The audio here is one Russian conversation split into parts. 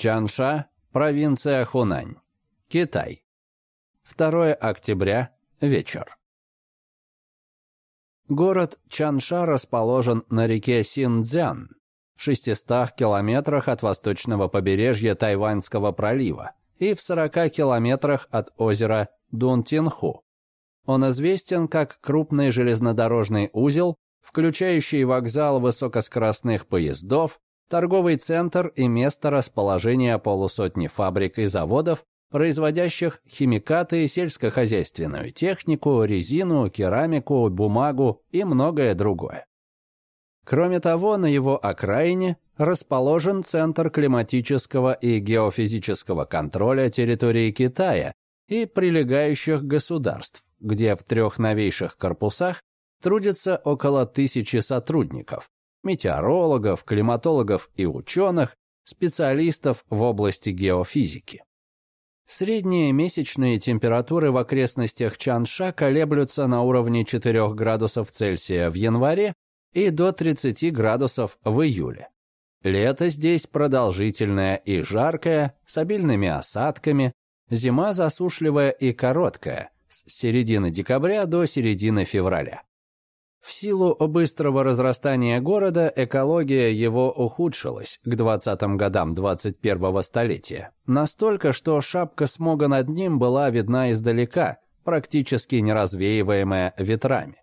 Чанша, провинция Хунань, Китай. 2 октября, вечер. Город Чанша расположен на реке Синьцзян, в 600 километрах от восточного побережья Тайваньского пролива и в 40 километрах от озера Дунтинху. Он известен как крупный железнодорожный узел, включающий вокзал высокоскоростных поездов, торговый центр и место расположения полусотни фабрик и заводов, производящих химикаты, сельскохозяйственную технику, резину, керамику, бумагу и многое другое. Кроме того, на его окраине расположен Центр климатического и геофизического контроля территории Китая и прилегающих государств, где в трех новейших корпусах трудится около тысячи сотрудников, метеорологов, климатологов и ученых, специалистов в области геофизики. Средние месячные температуры в окрестностях Чанша колеблются на уровне 4 градусов Цельсия в январе и до 30 градусов в июле. Лето здесь продолжительное и жаркое, с обильными осадками, зима засушливая и короткая, с середины декабря до середины февраля. В силу быстрого разрастания города экология его ухудшилась к 20-м годам 21-го столетия. Настолько, что шапка смога над ним была видна издалека, практически неразвеиваемая ветрами.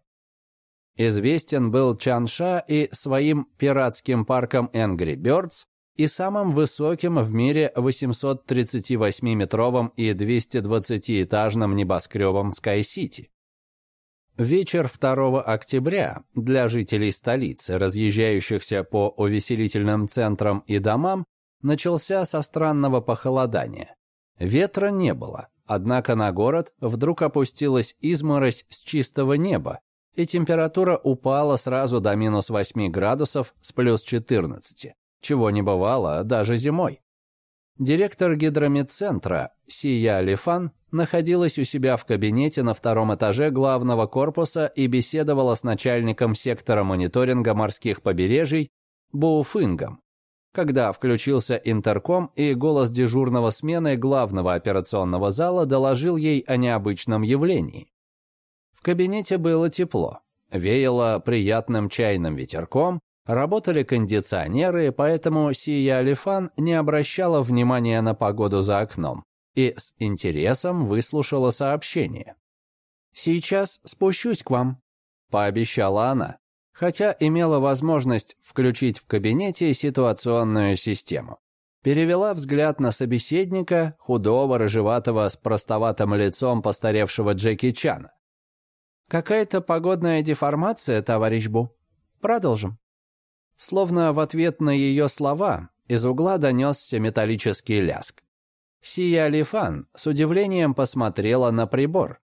Известен был Чанша и своим пиратским парком Angry Birds и самым высоким в мире 838-метровым и 220-этажным небоскребом Sky City. Вечер 2 октября для жителей столицы, разъезжающихся по увеселительным центрам и домам, начался со странного похолодания. Ветра не было, однако на город вдруг опустилась изморозь с чистого неба, и температура упала сразу до минус 8 градусов с плюс 14, чего не бывало даже зимой. Директор гидромедцентра Сия Лифан находилась у себя в кабинете на втором этаже главного корпуса и беседовала с начальником сектора мониторинга морских побережий Бууфингом, когда включился интерком и голос дежурного смены главного операционного зала доложил ей о необычном явлении. В кабинете было тепло, веяло приятным чайным ветерком, Работали кондиционеры, поэтому Сия Алифан не обращала внимания на погоду за окном и с интересом выслушала сообщение. «Сейчас спущусь к вам», – пообещала она, хотя имела возможность включить в кабинете ситуационную систему. Перевела взгляд на собеседника, худого, рыжеватого, с простоватым лицом постаревшего Джеки Чана. «Какая-то погодная деформация, товарищ Бу. Продолжим». Словно в ответ на ее слова из угла донесся металлический ляск. Сия Лифан с удивлением посмотрела на прибор.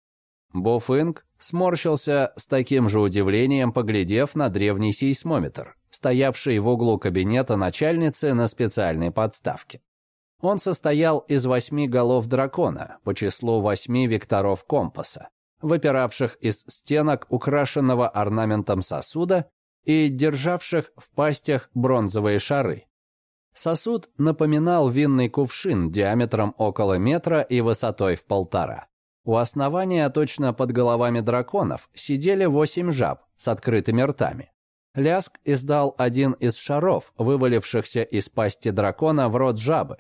Буфинг сморщился с таким же удивлением, поглядев на древний сейсмометр, стоявший в углу кабинета начальницы на специальной подставке. Он состоял из восьми голов дракона по числу восьми векторов компаса, выпиравших из стенок украшенного орнаментом сосуда и державших в пастях бронзовые шары. Сосуд напоминал винный кувшин диаметром около метра и высотой в полтора. У основания, точно под головами драконов, сидели восемь жаб с открытыми ртами. Ляск издал один из шаров, вывалившихся из пасти дракона в рот жабы.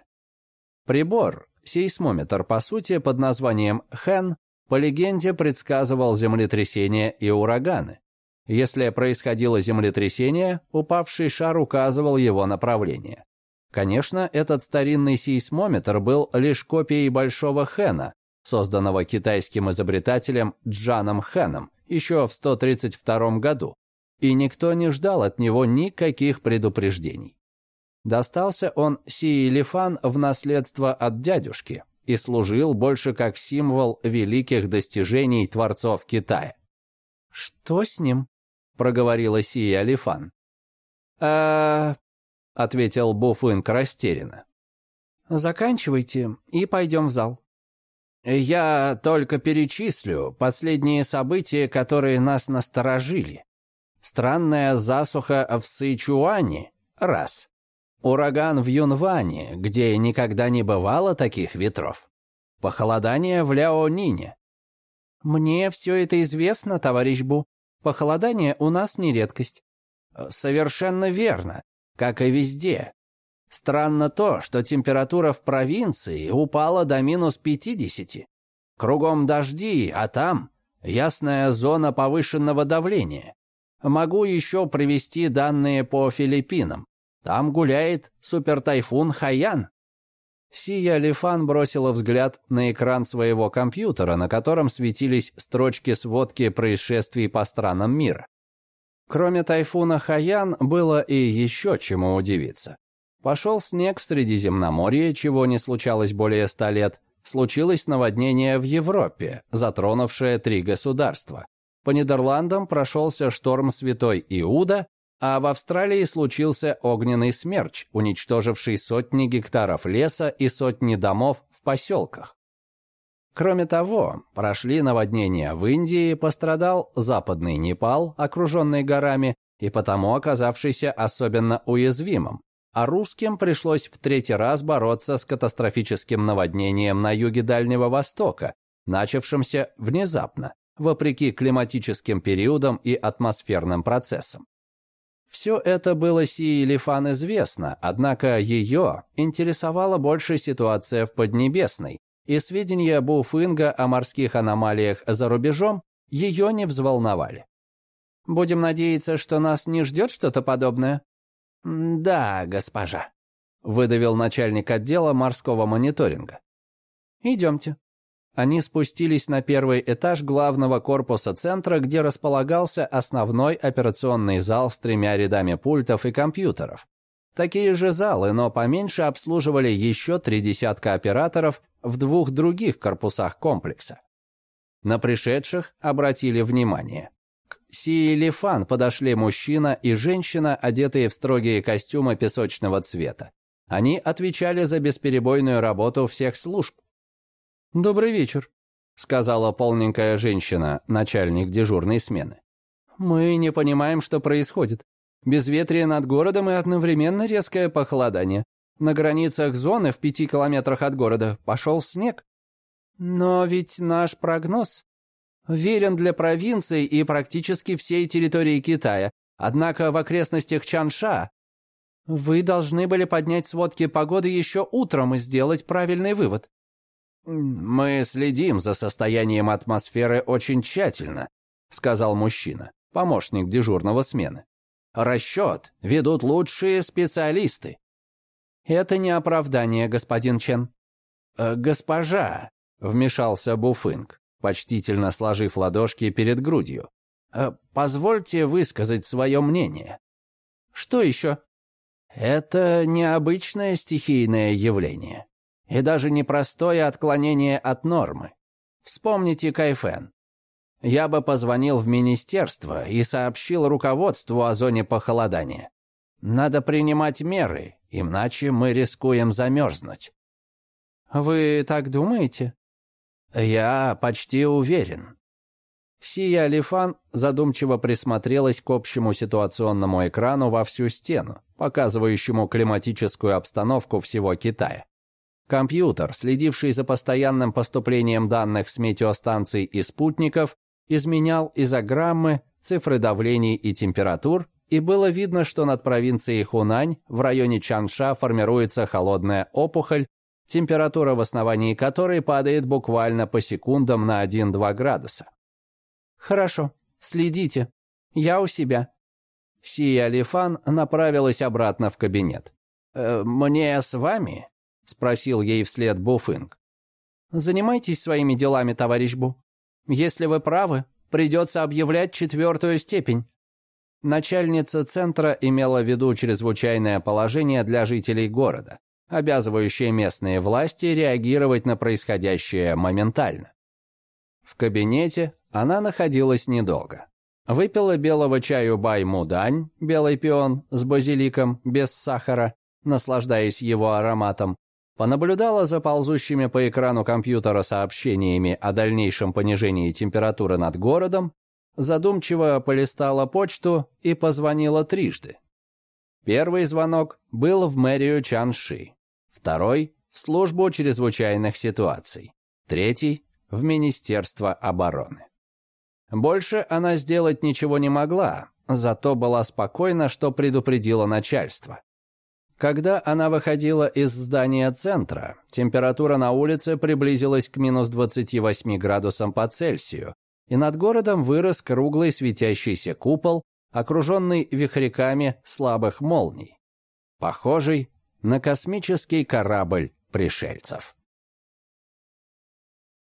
Прибор, сейсмометр по сути под названием «Хэн», по легенде предсказывал землетрясения и ураганы. Если происходило землетрясение, упавший шар указывал его направление. Конечно, этот старинный сейсмометр был лишь копией Большого Хэна, созданного китайским изобретателем Джаном Хэном еще в 132 году, и никто не ждал от него никаких предупреждений. Достался он Си Лифан в наследство от дядюшки и служил больше как символ великих достижений творцов Китая. «Что с ним?» проговорила Сия Алифан. а ответил Буфынк растерянно. «Заканчивайте и пойдем в зал». «Я только перечислю последние события, которые нас насторожили. Странная засуха в Сычуане – раз. Ураган в Юнване, где никогда не бывало таких ветров. Похолодание в Ляонине. Мне все это известно, товарищ Бу. Похолодание у нас не редкость. Совершенно верно, как и везде. Странно то, что температура в провинции упала до минус 50. Кругом дожди, а там ясная зона повышенного давления. Могу еще привести данные по Филиппинам. Там гуляет супертайфун Хаян. Сия Лифан бросила взгляд на экран своего компьютера, на котором светились строчки сводки происшествий по странам мира. Кроме тайфуна Хаян было и еще чему удивиться. Пошел снег в Средиземноморье, чего не случалось более ста лет. Случилось наводнение в Европе, затронувшее три государства. По Нидерландам прошелся шторм Святой Иуда, а в Австралии случился огненный смерч, уничтоживший сотни гектаров леса и сотни домов в поселках. Кроме того, прошли наводнения в Индии, пострадал западный Непал, окруженный горами, и потому оказавшийся особенно уязвимым, а русским пришлось в третий раз бороться с катастрофическим наводнением на юге Дальнего Востока, начавшимся внезапно, вопреки климатическим периодам и атмосферным процессам. Все это было Сии Лифан известно, однако ее интересовала больше ситуация в Поднебесной, и сведения Буфинга о морских аномалиях за рубежом ее не взволновали. «Будем надеяться, что нас не ждет что-то подобное?» «Да, госпожа», — выдавил начальник отдела морского мониторинга. «Идемте», они спустились на первый этаж главного корпуса центра, где располагался основной операционный зал с тремя рядами пультов и компьютеров. Такие же залы, но поменьше обслуживали еще три десятка операторов в двух других корпусах комплекса. На пришедших обратили внимание. К Сиелифан подошли мужчина и женщина, одетые в строгие костюмы песочного цвета. Они отвечали за бесперебойную работу всех служб, «Добрый вечер», — сказала полненькая женщина, начальник дежурной смены. «Мы не понимаем, что происходит. Безветрие над городом и одновременно резкое похолодание. На границах зоны в пяти километрах от города пошел снег. Но ведь наш прогноз верен для провинции и практически всей территории Китая. Однако в окрестностях Чанша вы должны были поднять сводки погоды еще утром и сделать правильный вывод. «Мы следим за состоянием атмосферы очень тщательно», сказал мужчина, помощник дежурного смены. «Расчет ведут лучшие специалисты». «Это не оправдание, господин Чен». «Э, «Госпожа», — вмешался Буфинг, почтительно сложив ладошки перед грудью, «э, «позвольте высказать свое мнение». «Что еще?» «Это необычное стихийное явление и даже непростое отклонение от нормы. Вспомните Кайфен. Я бы позвонил в министерство и сообщил руководству о зоне похолодания. Надо принимать меры, иначе мы рискуем замерзнуть. Вы так думаете? Я почти уверен. Сия Лифан задумчиво присмотрелась к общему ситуационному экрану во всю стену, показывающему климатическую обстановку всего Китая. Компьютер, следивший за постоянным поступлением данных с метеостанций и спутников, изменял изограммы, цифры давлений и температур, и было видно, что над провинцией Хунань в районе Чанша формируется холодная опухоль, температура в основании которой падает буквально по секундам на 1-2 градуса. «Хорошо, следите. Я у себя». Сия Лифан направилась обратно в кабинет. «Э, «Мне с вами?» спросил ей вслед Буфинг. «Занимайтесь своими делами, товарищ Бу. Если вы правы, придется объявлять четвертую степень». Начальница центра имела в виду чрезвычайное положение для жителей города, обязывающее местные власти реагировать на происходящее моментально. В кабинете она находилась недолго. Выпила белого чаю бай-мудань, белый пион с базиликом, без сахара, наслаждаясь его ароматом, понаблюдала за ползущими по экрану компьютера сообщениями о дальнейшем понижении температуры над городом, задумчиво полистала почту и позвонила трижды. Первый звонок был в мэрию Чанши, второй – в службу чрезвычайных ситуаций, третий – в Министерство обороны. Больше она сделать ничего не могла, зато была спокойна, что предупредила начальство. Когда она выходила из здания центра, температура на улице приблизилась к минус 28 градусам по Цельсию, и над городом вырос круглый светящийся купол, окруженный вихряками слабых молний, похожий на космический корабль пришельцев.